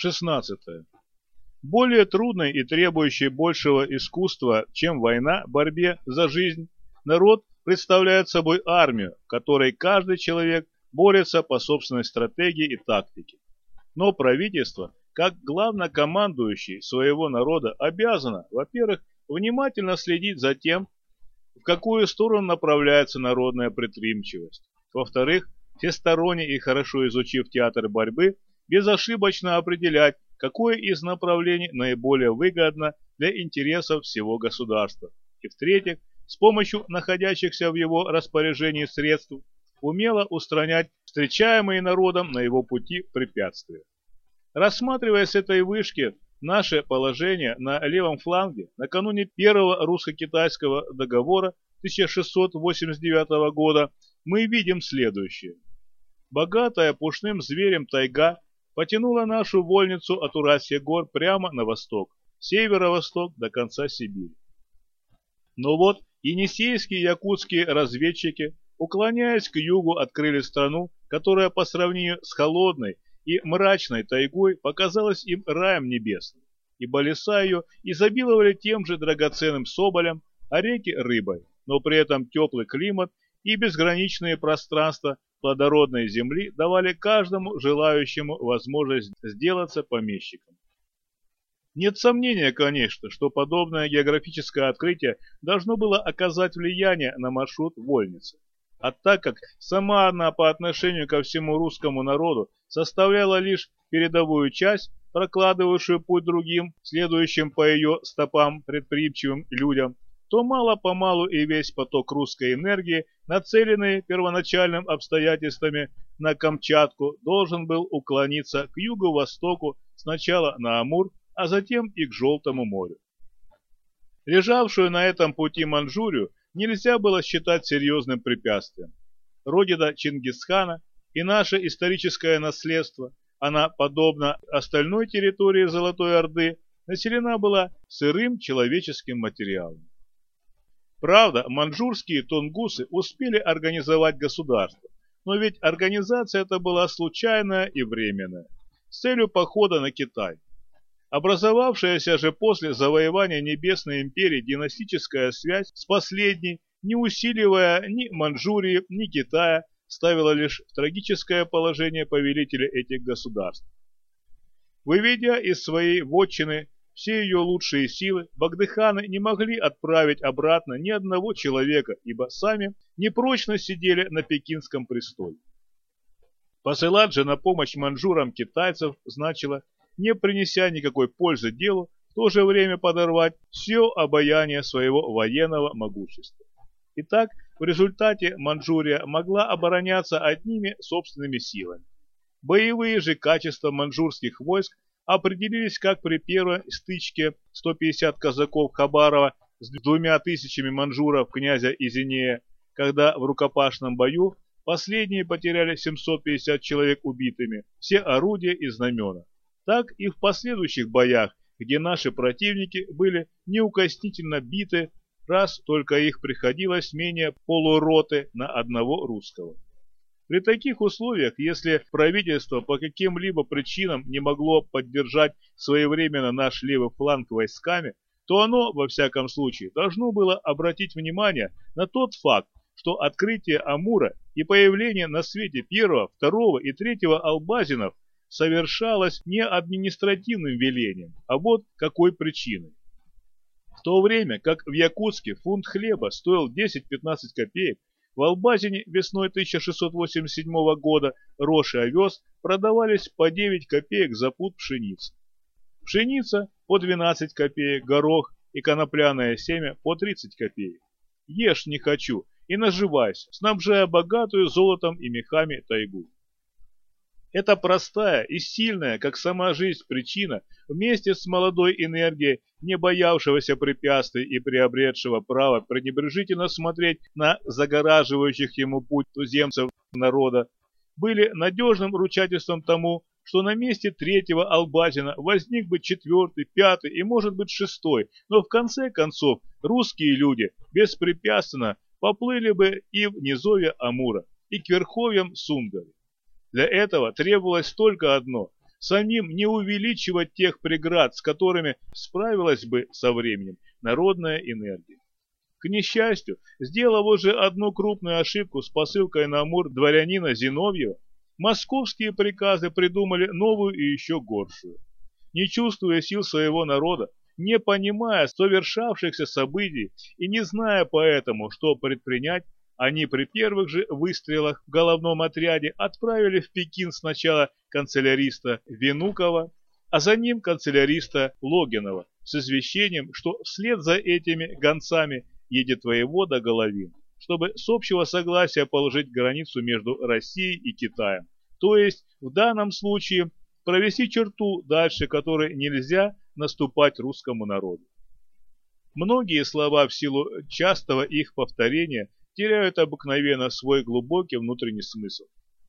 16. Более трудной и требующей большего искусства, чем война, борьбе за жизнь, народ представляет собой армию, которой каждый человек борется по собственной стратегии и тактике. Но правительство, как главнокомандующий своего народа, обязано, во-первых, внимательно следить за тем, в какую сторону направляется народная предприимчивость. Во-вторых, всесторонне и хорошо изучив театр борьбы, безошибочно определять, какое из направлений наиболее выгодно для интересов всего государства. И в-третьих, с помощью находящихся в его распоряжении средств умело устранять встречаемые народом на его пути препятствия. Рассматривая с этой вышки наше положение на левом фланге накануне первого русско-китайского договора 1689 года, мы видим следующее. Богатая пушным зверем тайга потянула нашу вольницу от Уральских гор прямо на восток, северо-восток до конца Сибири. Но вот енисейские якутские разведчики, уклоняясь к югу, открыли страну, которая по сравнению с холодной и мрачной тайгой показалась им раем небесным, ибо леса ее изобиловали тем же драгоценным соболем, а реки – рыбой, но при этом теплый климат и безграничные пространства плодородной земли давали каждому желающему возможность сделаться помещиком. Нет сомнения, конечно, что подобное географическое открытие должно было оказать влияние на маршрут вольницы. А так как сама она по отношению ко всему русскому народу составляла лишь передовую часть, прокладывавшую путь другим, следующим по ее стопам предприимчивым людям, то мало-помалу и весь поток русской энергии, нацеленный первоначальным обстоятельствами на Камчатку, должен был уклониться к юго-востоку сначала на Амур, а затем и к Желтому морю. Лежавшую на этом пути Манчжурию нельзя было считать серьезным препятствием. Родина Чингисхана и наше историческое наследство, она, подобно остальной территории Золотой Орды, населена была сырым человеческим материалом. Правда, манчжурские тунгусы успели организовать государство, но ведь организация эта была случайная и временная, с целью похода на Китай. Образовавшаяся же после завоевания Небесной империи династическая связь с последней, не усиливая ни Манчжурии, ни Китая, ставила лишь в трагическое положение повелителя этих государств. Выведя из своей вотчины все ее лучшие силы, Багдыханы не могли отправить обратно ни одного человека, ибо сами непрочно сидели на пекинском престоле. Посылать же на помощь манжурам китайцев значило, не принеся никакой пользы делу, в то же время подорвать все обаяние своего военного могущества. Итак, в результате Манчжурия могла обороняться одними собственными силами. Боевые же качества манчжурских войск определились как при первой стычке 150 казаков Хабарова с двумя тысячами манжуров князя Изинея, когда в рукопашном бою последние потеряли 750 человек убитыми, все орудия и знамена. Так и в последующих боях, где наши противники были неукоснительно биты, раз только их приходилось менее полуроты на одного русского. При таких условиях, если правительство по каким-либо причинам не могло поддержать своевременно наш левый фланг войсками, то оно, во всяком случае, должно было обратить внимание на тот факт, что открытие Амура и появление на свете первого, второго и третьего албазинов совершалось не административным велением, а вот какой причиной. В то время как в Якутске фунт хлеба стоил 10-15 копеек, в Албазине весной 1687 года рожь и овес продавались по 9 копеек за пуд пшеницы. Пшеница по 12 копеек, горох и конопляное семя по 30 копеек. Ешь не хочу и наживайся, снабжая богатую золотом и мехами тайгу. Эта простая и сильная, как сама жизнь, причина, вместе с молодой энергией, не боявшегося препятствий и приобретшего право пренебрежительно смотреть на загораживающих ему путь туземцев народа, были надежным ручательством тому, что на месте третьего Албазина возник бы четвертый, пятый и, может быть, шестой, но в конце концов русские люди беспрепятственно поплыли бы и в низовье Амура, и к верховьям Сунгари. Для этого требовалось только одно самим не увеличивать тех преград, с которыми справилась бы со временем народная энергия. К несчастью, сделав уже одну крупную ошибку с посылкой на Амур дворянина Зиновьева, московские приказы придумали новую и еще горшую. Не чувствуя сил своего народа, не понимая совершавшихся событий и не зная поэтому, что предпринять, они при первых же выстрелах в головном отряде отправили в Пекин сначала канцеляриста Винукова, а за ним канцеляриста Логинова с извещением, что вслед за этими гонцами едет воевода Головин, чтобы с общего согласия положить границу между Россией и Китаем, то есть в данном случае провести черту, дальше которой нельзя наступать русскому народу. Многие слова в силу частого их повторения теряют обыкновенно свой глубокий внутренний смысл.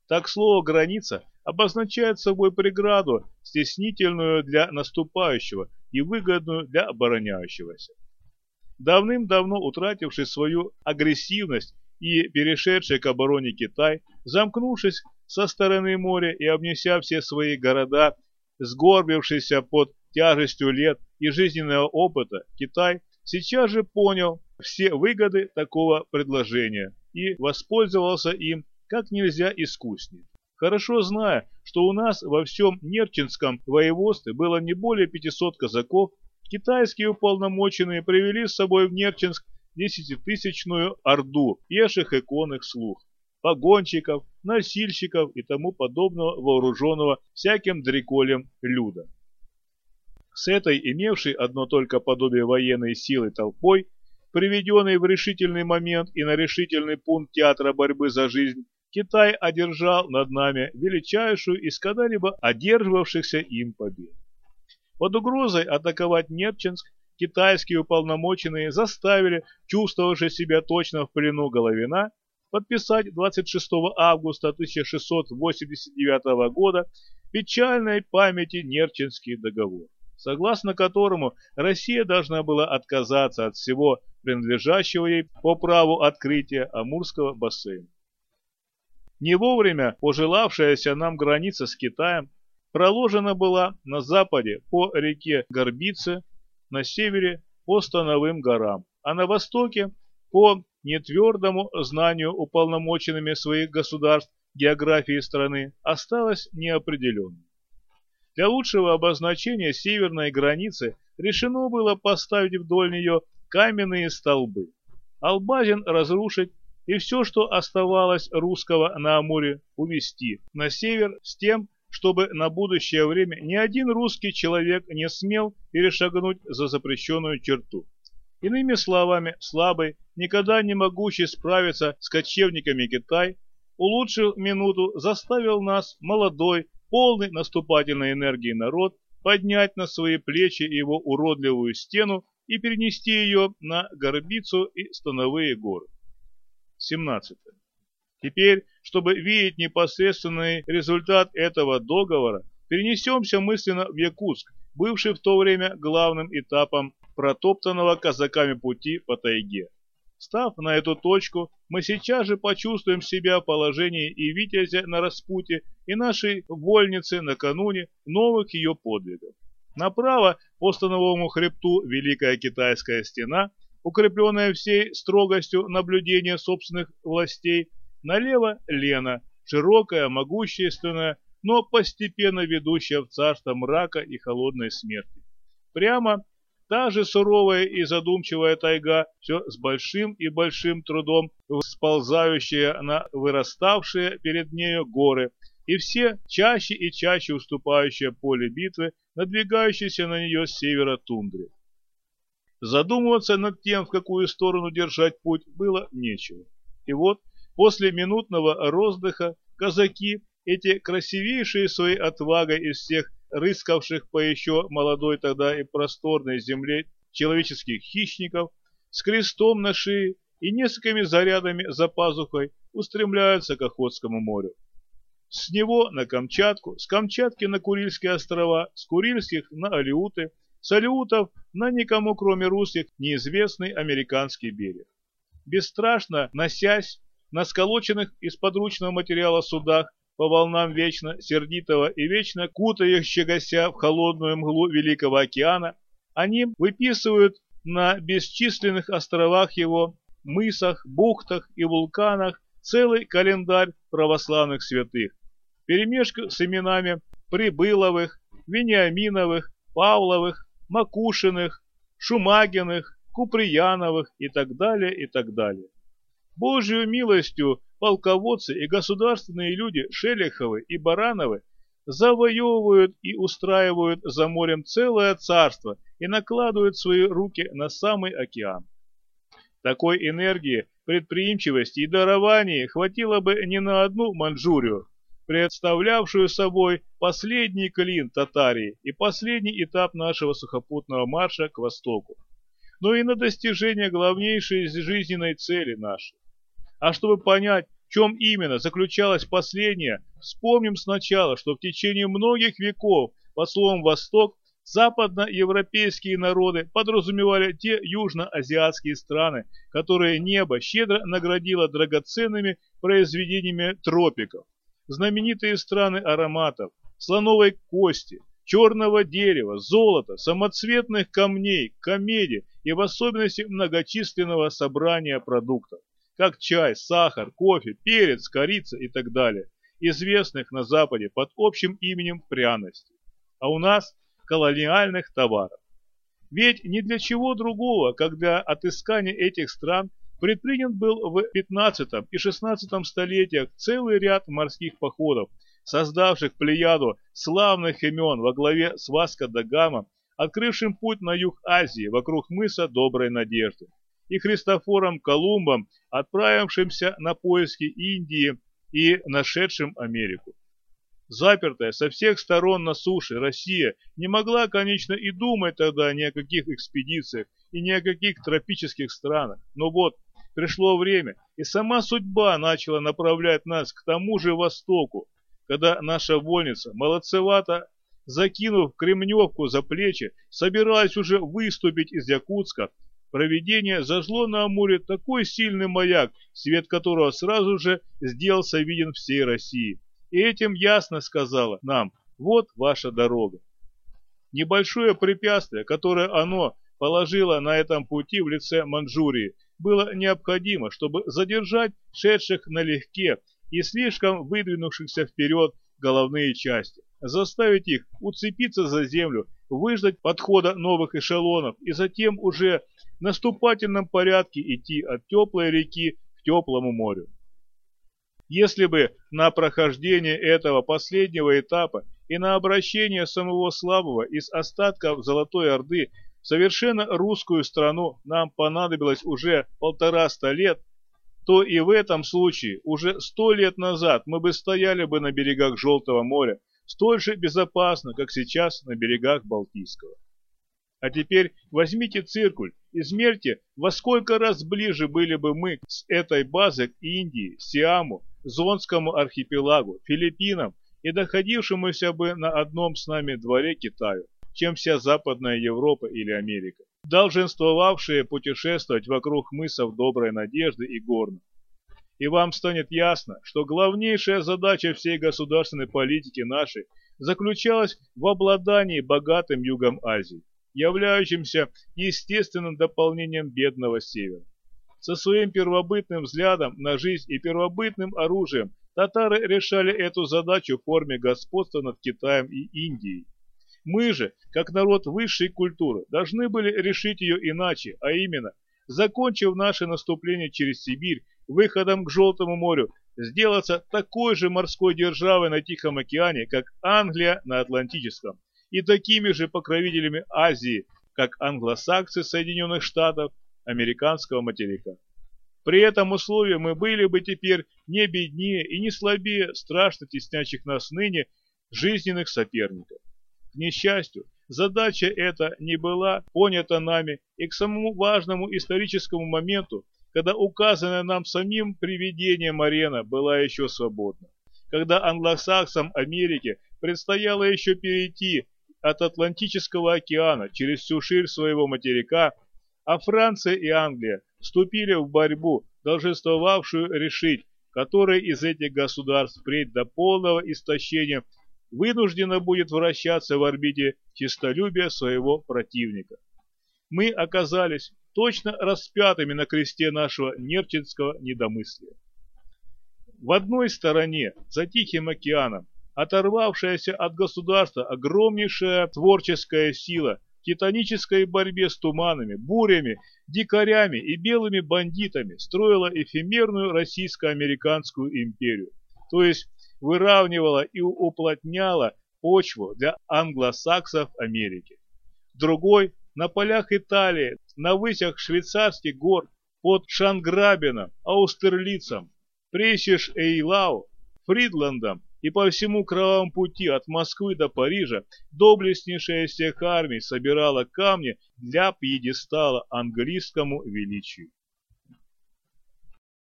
Так слово «граница» обозначает собой преграду, стеснительную для наступающего и выгодную для обороняющегося. Давным-давно утративший свою агрессивность и перешедший к обороне Китай, замкнувшись со стороны моря и обнеся все свои города, сгорбившийся под тяжестью лет и жизненного опыта, Китай сейчас же понял все выгоды такого предложения и воспользовался им как нельзя искуснее. Хорошо зная, что у нас во всем Нерчинском воеводстве было не более 500 казаков, китайские уполномоченные привели с собой в Нерчинск десятитысячную орду пеших и конных слуг, погонщиков, носильщиков и тому подобного вооруженного всяким дреколем люда. С этой, имевшей одно только подобие военной силы толпой, приведенной в решительный момент и на решительный пункт театра борьбы за жизнь, Китай одержал над нами величайшую из когда-либо одерживавшихся им побед. Под угрозой атаковать Нерчинск китайские уполномоченные заставили чувствовавший себя точно в плену Головина подписать 26 августа 1689 года печальной памяти Нерчинский договор, согласно которому Россия должна была отказаться от всего принадлежащего ей по праву открытия Амурского бассейна. Не вовремя пожелавшаяся нам граница с Китаем проложена была на западе по реке Горбице, на севере по Становым горам, а на востоке по нетвердому знанию уполномоченными своих государств географии страны осталась неопределенной. Для лучшего обозначения северной границы решено было поставить вдоль нее каменные столбы. Албазин разрушить и все, что оставалось русского на Амуре, увести на север с тем, чтобы на будущее время ни один русский человек не смел перешагнуть за запрещенную черту. Иными словами, слабый, никогда не могущий справиться с кочевниками Китай, улучшил минуту, заставил нас, молодой, полный наступательной энергии народ, поднять на свои плечи его уродливую стену и перенести ее на Горбицу и Становые горы. 17. Теперь, чтобы видеть непосредственный результат этого договора, перенесемся мысленно в Якутск, бывший в то время главным этапом протоптанного казаками пути по тайге. Став на эту точку, мы сейчас же почувствуем себя в положении и Витязя на распуте, и нашей вольницы накануне новых ее подвигов. Направо по становому хребту Великая Китайская стена, укрепленная всей строгостью наблюдения собственных властей, налево Лена, широкая, могущественная, но постепенно ведущая в царство мрака и холодной смерти. Прямо Та же суровая и задумчивая тайга, все с большим и большим трудом сползающая на выраставшие перед нею горы, и все чаще и чаще уступающее поле битвы, надвигающейся на нее с севера тундры. Задумываться над тем, в какую сторону держать путь, было нечего. И вот, после минутного роздыха, казаки, эти красивейшие своей отвагой из всех рыскавших по еще молодой тогда и просторной земле человеческих хищников, с крестом на шее и несколькими зарядами за пазухой устремляются к Охотскому морю. С него на Камчатку, с Камчатки на Курильские острова, с Курильских на Алиуты, с Алиутов на никому кроме русских неизвестный американский берег. Бесстрашно носясь на сколоченных из подручного материала судах, по волнам вечно сердитого и вечно кутающегося в холодную мглу Великого океана, они выписывают на бесчисленных островах его, мысах, бухтах и вулканах целый календарь православных святых, перемешку с именами Прибыловых, Вениаминовых, Павловых, Макушиных, Шумагиных, Куприяновых и так далее, и так далее. Божью милостью полководцы и государственные люди Шелеховы и Барановы завоевывают и устраивают за морем целое царство и накладывают свои руки на самый океан. Такой энергии, предприимчивости и дарований хватило бы не на одну Манчжурию, представлявшую собой последний клин Татарии и последний этап нашего сухопутного марша к востоку, но и на достижение главнейшей жизненной цели нашей. А чтобы понять, в чем именно заключалась последняя, вспомним сначала, что в течение многих веков под словом «Восток» западноевропейские народы подразумевали те южноазиатские страны, которые небо щедро наградило драгоценными произведениями тропиков. Знаменитые страны ароматов, слоновой кости, черного дерева, золота, самоцветных камней, комедий и в особенности многочисленного собрания продуктов как чай, сахар, кофе, перец, корица и так далее, известных на Западе под общим именем пряностей, а у нас колониальных товаров. Ведь ни для чего другого, когда отыскание этих стран предпринят был в 15 и 16 столетиях целый ряд морских походов, создавших плеяду славных имен во главе с Васко да Гама, открывшим путь на юг Азии вокруг мыса Доброй Надежды и Христофором Колумбом, отправившимся на поиски Индии и нашедшим Америку. Запертая со всех сторон на суше, Россия не могла, конечно, и думать тогда ни о каких экспедициях и ни о каких тропических странах. Но вот пришло время, и сама судьба начала направлять нас к тому же востоку, когда наша вольница, молодцевато закинув кремневку за плечи, собиралась уже выступить из Якутска Провидение зажгло на Амуре такой сильный маяк, свет которого сразу же сделался виден всей России. И этим ясно сказала нам, вот ваша дорога. Небольшое препятствие, которое оно положило на этом пути в лице Манчжурии, было необходимо, чтобы задержать шедших налегке и слишком выдвинувшихся вперед головные части, заставить их уцепиться за землю, выждать подхода новых эшелонов и затем уже наступательном порядке идти от теплой реки к теплому морю. Если бы на прохождение этого последнего этапа и на обращение самого слабого из остатков Золотой Орды в совершенно русскую страну нам понадобилось уже полтораста лет, то и в этом случае уже сто лет назад мы бы стояли бы на берегах Желтого моря столь же безопасно, как сейчас на берегах Балтийского. А теперь возьмите циркуль, измерьте, во сколько раз ближе были бы мы с этой базы к Индии, Сиаму, Зонскому архипелагу, Филиппинам и доходившемуся бы на одном с нами дворе Китаю, чем вся Западная Европа или Америка, долженствовавшие путешествовать вокруг мысов Доброй Надежды и Горна. И вам станет ясно, что главнейшая задача всей государственной политики нашей заключалась в обладании богатым югом Азии являющимся естественным дополнением бедного севера. Со своим первобытным взглядом на жизнь и первобытным оружием татары решали эту задачу в форме господства над Китаем и Индией. Мы же, как народ высшей культуры, должны были решить ее иначе, а именно, закончив наше наступление через Сибирь выходом к Желтому морю, сделаться такой же морской державой на Тихом океане, как Англия на Атлантическом и такими же покровителями Азии, как англосаксы Соединенных Штатов, американского материка. При этом условии мы были бы теперь не беднее и не слабее страшно теснящих нас ныне жизненных соперников. К несчастью, задача эта не была понята нами и к самому важному историческому моменту, когда указанная нам самим привидением арена была еще свободна, когда англосаксам Америки предстояло еще перейти от Атлантического океана через всю ширь своего материка, а Франция и Англия вступили в борьбу, долженствовавшую решить, которое из этих государств впредь до полного истощения вынуждено будет вращаться в орбите честолюбия своего противника. Мы оказались точно распятыми на кресте нашего нерчинского недомыслия. В одной стороне, за Тихим океаном, оторвавшаяся от государства огромнейшая творческая сила в титанической борьбе с туманами, бурями, дикарями и белыми бандитами строила эфемерную российско-американскую империю, то есть выравнивала и уплотняла почву для англосаксов Америки. Другой на полях Италии, на высях швейцарских гор, под Шанграбином, Аустерлицем, Пресиш-Эйлау, Фридландом и по всему кровавому пути от Москвы до Парижа доблестнейшая из всех армий собирала камни для пьедестала английскому величию.